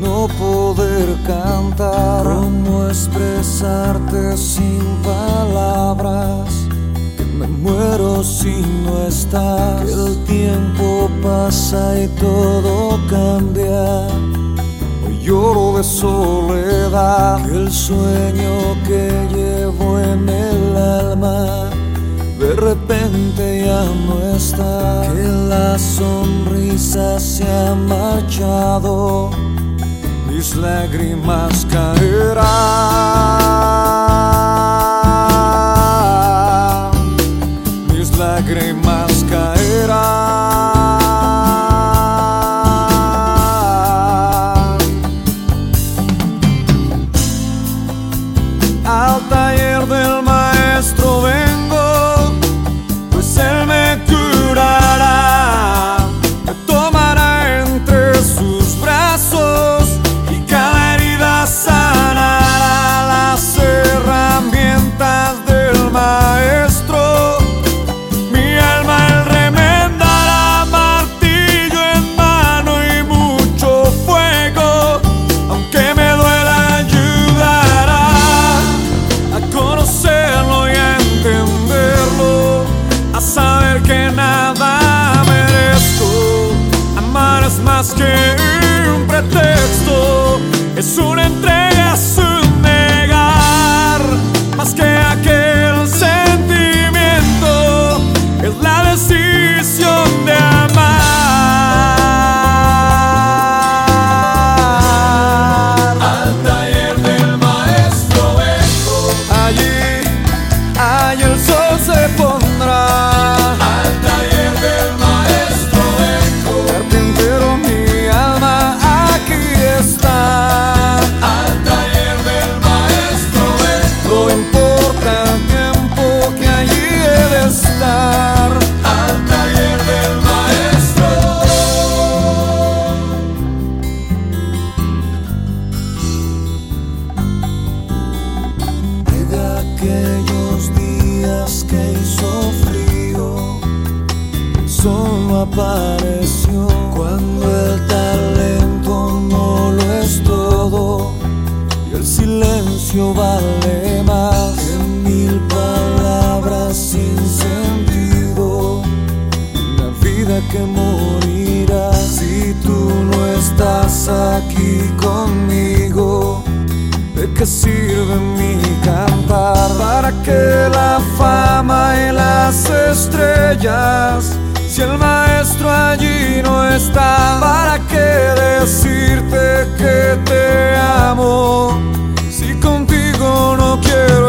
no poder cantar. ¿Cómo expresarte sin palabras? Que me muero si no estás. Que el tiempo pasa y todo cambia. Hoy lloro de soledad. Que el sueño que llevo en el alma de repente ya no está, que la sonrisa se ha marchado, mis lágrimas caerán, mis lágrimas caerán. Al Amar es aquellos días que hizo frío, solo apareció cuando el talento no lo es todo y el silencio vale más que mil palabras sin sentido. Una vida que morirá si tú no estás aquí conmigo. ¿De qué sirve mi las estrellas? Si el maestro allí no está, ¿para qué decirte que te amo? Si contigo no quiero